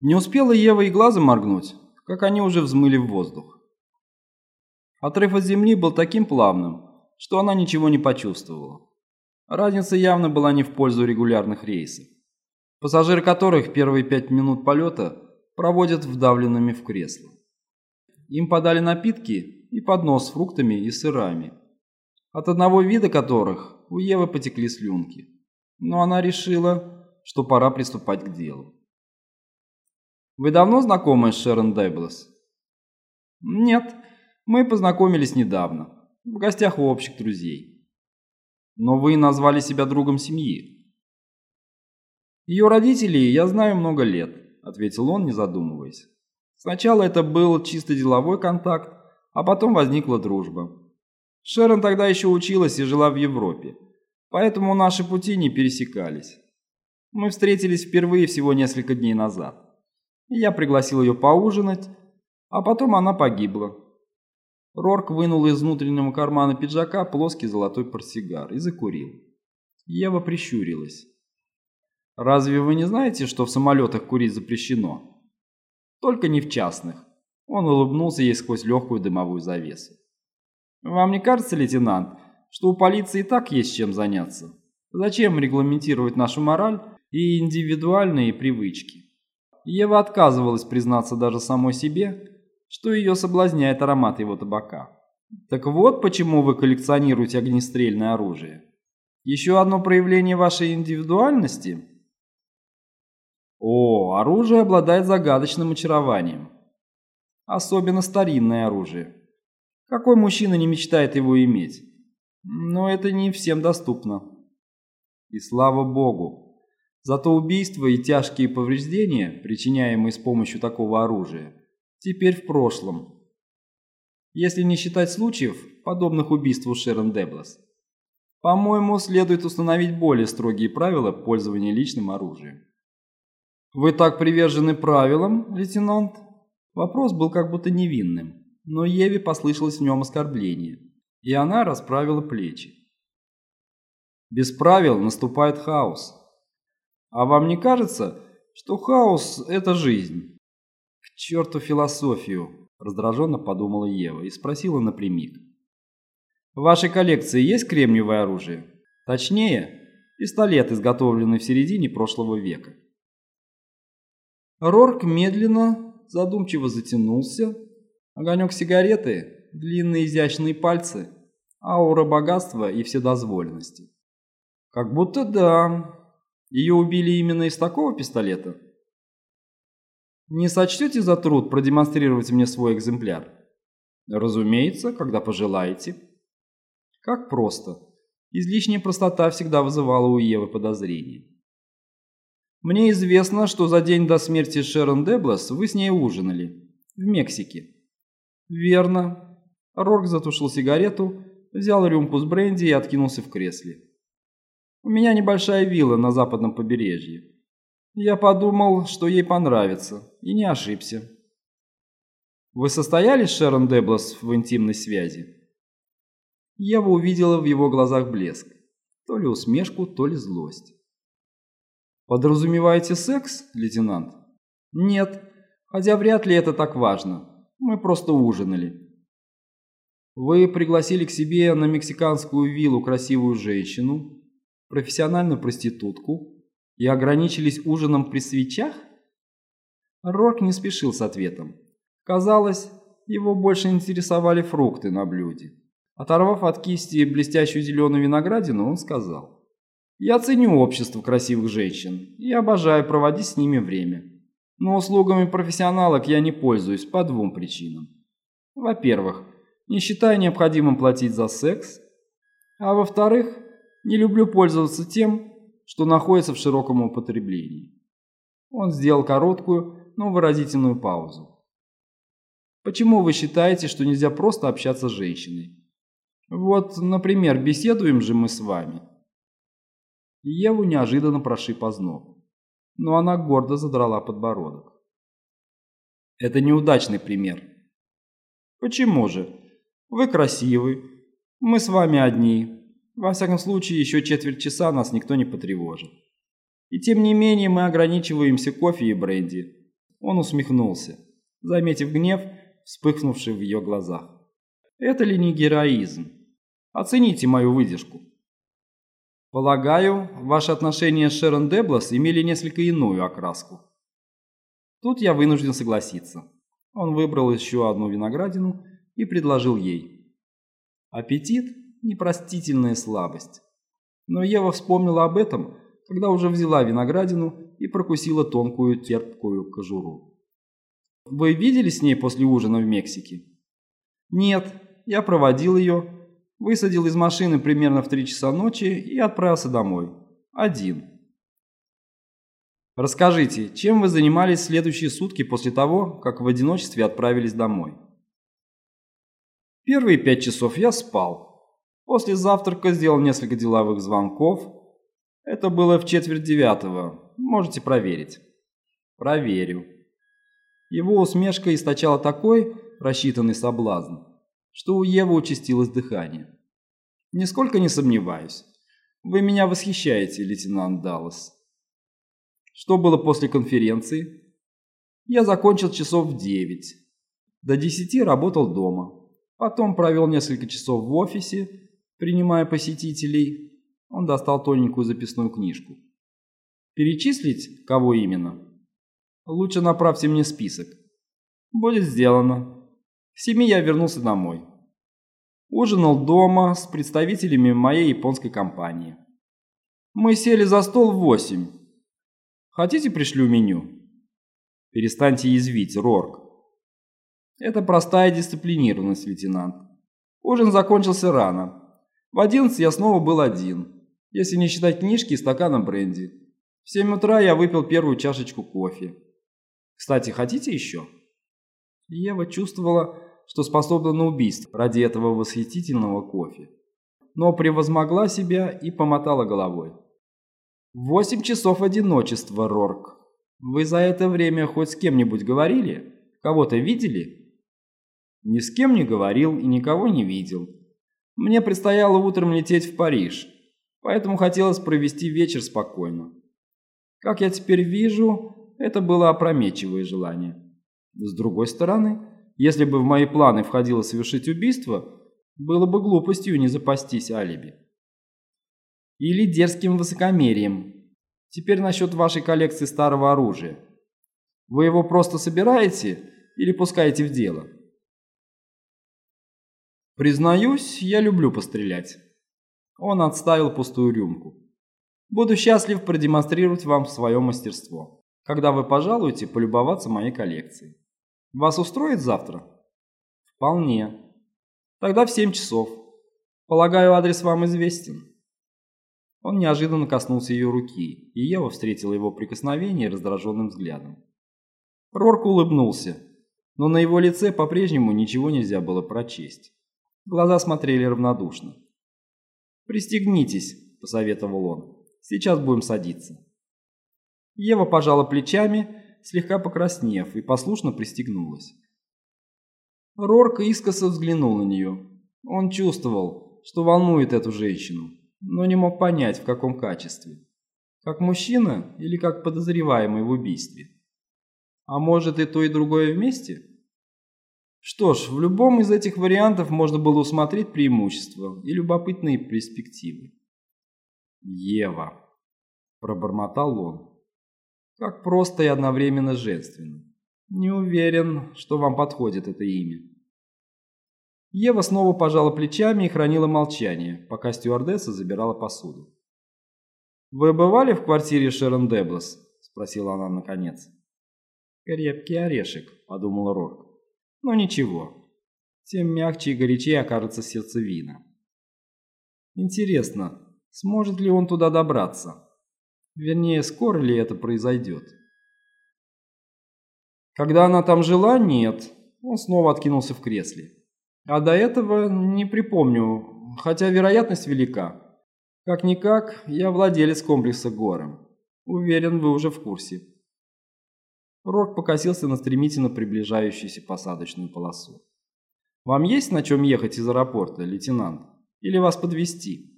Не успела Ева и глазом моргнуть, как они уже взмыли в воздух. Отрыв от земли был таким плавным, что она ничего не почувствовала. Разница явно была не в пользу регулярных рейсов, пассажиры которых первые пять минут полета проводят вдавленными в кресло. Им подали напитки и поднос с фруктами и сырами, от одного вида которых у Евы потекли слюнки. Но она решила, что пора приступать к делу. «Вы давно знакомы с Шерон Дэблес?» «Нет, мы познакомились недавно, в гостях у общих друзей. Но вы назвали себя другом семьи». «Ее родителей я знаю много лет», — ответил он, не задумываясь. Сначала это был чисто деловой контакт, а потом возникла дружба. Шерон тогда еще училась и жила в Европе, поэтому наши пути не пересекались. Мы встретились впервые всего несколько дней назад. Я пригласил ее поужинать, а потом она погибла. Рорк вынул из внутреннего кармана пиджака плоский золотой портсигар и закурил. Ева прищурилась. «Разве вы не знаете, что в самолетах курить запрещено?» Только не в частных. Он улыбнулся ей сквозь легкую дымовую завесу. Вам не кажется, лейтенант, что у полиции и так есть чем заняться? Зачем регламентировать нашу мораль и индивидуальные привычки? Ева отказывалась признаться даже самой себе, что ее соблазняет аромат его табака. Так вот почему вы коллекционируете огнестрельное оружие. Еще одно проявление вашей индивидуальности – о, оружие обладает загадочным очарованием. Особенно старинное оружие. Какой мужчина не мечтает его иметь? Но это не всем доступно. И слава богу. Зато убийства и тяжкие повреждения, причиняемые с помощью такого оружия, теперь в прошлом. Если не считать случаев, подобных убийству Шерон Деблас. По-моему, следует установить более строгие правила пользования личным оружием. «Вы так привержены правилам, лейтенант?» Вопрос был как будто невинным, но Еве послышалось в нем оскорбление, и она расправила плечи. «Без правил наступает хаос. А вам не кажется, что хаос – это жизнь?» «К черту философию!» – раздраженно подумала Ева и спросила напрямик. «В вашей коллекции есть кремниевое оружие? Точнее, пистолет, изготовленный в середине прошлого века?» Рорк медленно, задумчиво затянулся. Огонек сигареты, длинные изящные пальцы, аура богатства и вседозволенности. Как будто да. Ее убили именно из такого пистолета? Не сочтете за труд продемонстрировать мне свой экземпляр? Разумеется, когда пожелаете. Как просто. Излишняя простота всегда вызывала у Евы подозрения. Мне известно, что за день до смерти Шерон Деблас вы с ней ужинали. В Мексике. Верно. Рорк затушил сигарету, взял рюмку с бренди и откинулся в кресле. У меня небольшая вилла на западном побережье. Я подумал, что ей понравится, и не ошибся. Вы состояли с Шерон Деблас в интимной связи? Ева увидела в его глазах блеск. То ли усмешку, то ли злость. Подразумеваете секс, лейтенант? Нет, хотя вряд ли это так важно. Мы просто ужинали. Вы пригласили к себе на мексиканскую виллу красивую женщину, профессиональную проститутку и ограничились ужином при свечах? Рорк не спешил с ответом. Казалось, его больше интересовали фрукты на блюде. Оторвав от кисти блестящую зеленую виноградину, он сказал. Я ценю общество красивых женщин и обожаю проводить с ними время. Но услугами профессионалок я не пользуюсь по двум причинам. Во-первых, не считаю необходимым платить за секс, а во-вторых, не люблю пользоваться тем, что находится в широком употреблении. Он сделал короткую, но выразительную паузу. Почему вы считаете, что нельзя просто общаться с женщиной? Вот, например, беседуем же мы с вами – Еву неожиданно прошиб озноб. Но она гордо задрала подбородок. Это неудачный пример. Почему же? Вы красивый. Мы с вами одни. Во всяком случае, еще четверть часа нас никто не потревожит. И тем не менее мы ограничиваемся кофе и бренди. он усмехнулся, заметив гнев, вспыхнувший в ее глазах. «Это ли не героизм? Оцените мою выдержку». Полагаю, ваши отношения с Шерон Деблас имели несколько иную окраску. Тут я вынужден согласиться. Он выбрал еще одну виноградину и предложил ей. Аппетит – непростительная слабость. Но Ева вспомнила об этом, когда уже взяла виноградину и прокусила тонкую терпкую кожуру. «Вы видели с ней после ужина в Мексике?» «Нет, я проводил ее, Высадил из машины примерно в три часа ночи и отправился домой. Один. Расскажите, чем вы занимались следующие сутки после того, как в одиночестве отправились домой? Первые пять часов я спал. После завтрака сделал несколько деловых звонков. Это было в четверть девятого. Можете проверить. Проверю. Его усмешка источала такой рассчитанный соблазн, что у Евы участилось дыхание. «Нисколько не сомневаюсь. Вы меня восхищаете, лейтенант Даллас». Что было после конференции? Я закончил часов в девять. До десяти работал дома. Потом провел несколько часов в офисе, принимая посетителей. Он достал тоненькую записную книжку. Перечислить, кого именно? Лучше направьте мне список. Будет сделано. К семи я вернулся домой. Ужинал дома с представителями моей японской компании. Мы сели за стол в восемь. Хотите пришлю меню? Перестаньте язвить, Рорк. Это простая дисциплинированность, лейтенант. Ужин закончился рано. В одиннадцать я снова был один, если не считать книжки и стакана бренди. В семь утра я выпил первую чашечку кофе. Кстати, хотите еще? Ева чувствовала, что способна на убийство ради этого восхитительного кофе. Но превозмогла себя и помотала головой. «Восемь часов одиночества, Рорк. Вы за это время хоть с кем-нибудь говорили? Кого-то видели?» «Ни с кем не говорил и никого не видел. Мне предстояло утром лететь в Париж, поэтому хотелось провести вечер спокойно. Как я теперь вижу, это было опрометчивое желание. С другой стороны, если бы в мои планы входило совершить убийство, было бы глупостью не запастись алиби. Или дерзким высокомерием. Теперь насчет вашей коллекции старого оружия. Вы его просто собираете или пускаете в дело? Признаюсь, я люблю пострелять. Он отставил пустую рюмку. Буду счастлив продемонстрировать вам свое мастерство, когда вы пожалуете полюбоваться моей коллекцией. Вас устроит завтра? Вполне. Тогда в семь часов. Полагаю, адрес вам известен. Он неожиданно коснулся ее руки, и Ева встретила его прикосновение раздраженным взглядом. Рорк улыбнулся, но на его лице по-прежнему ничего нельзя было прочесть. Глаза смотрели равнодушно. «Пристегнитесь», – посоветовал он. «Сейчас будем садиться». Ева пожала плечами слегка покраснев, и послушно пристегнулась. Рорк искоса взглянул на нее. Он чувствовал, что волнует эту женщину, но не мог понять, в каком качестве. Как мужчина или как подозреваемый в убийстве? А может и то, и другое вместе? Что ж, в любом из этих вариантов можно было усмотреть преимущества и любопытные перспективы. «Ева», – пробормотал он. Как просто и одновременно женственно. Не уверен, что вам подходит это имя. Ева снова пожала плечами и хранила молчание, пока стюардесса забирала посуду. «Вы бывали в квартире Шерон Деблас?» – спросила она наконец. «Крепкий орешек», – подумала Рорк. «Но ничего. Тем мягче и горячее окажется сердцевина. Интересно, сможет ли он туда добраться?» Вернее, скоро ли это произойдет? Когда она там жила, нет. Он снова откинулся в кресле. А до этого не припомню, хотя вероятность велика. Как-никак, я владелец комплекса Горем. Уверен, вы уже в курсе. Рок покосился на стремительно приближающуюся посадочную полосу. «Вам есть на чем ехать из аэропорта, лейтенант? Или вас подвести?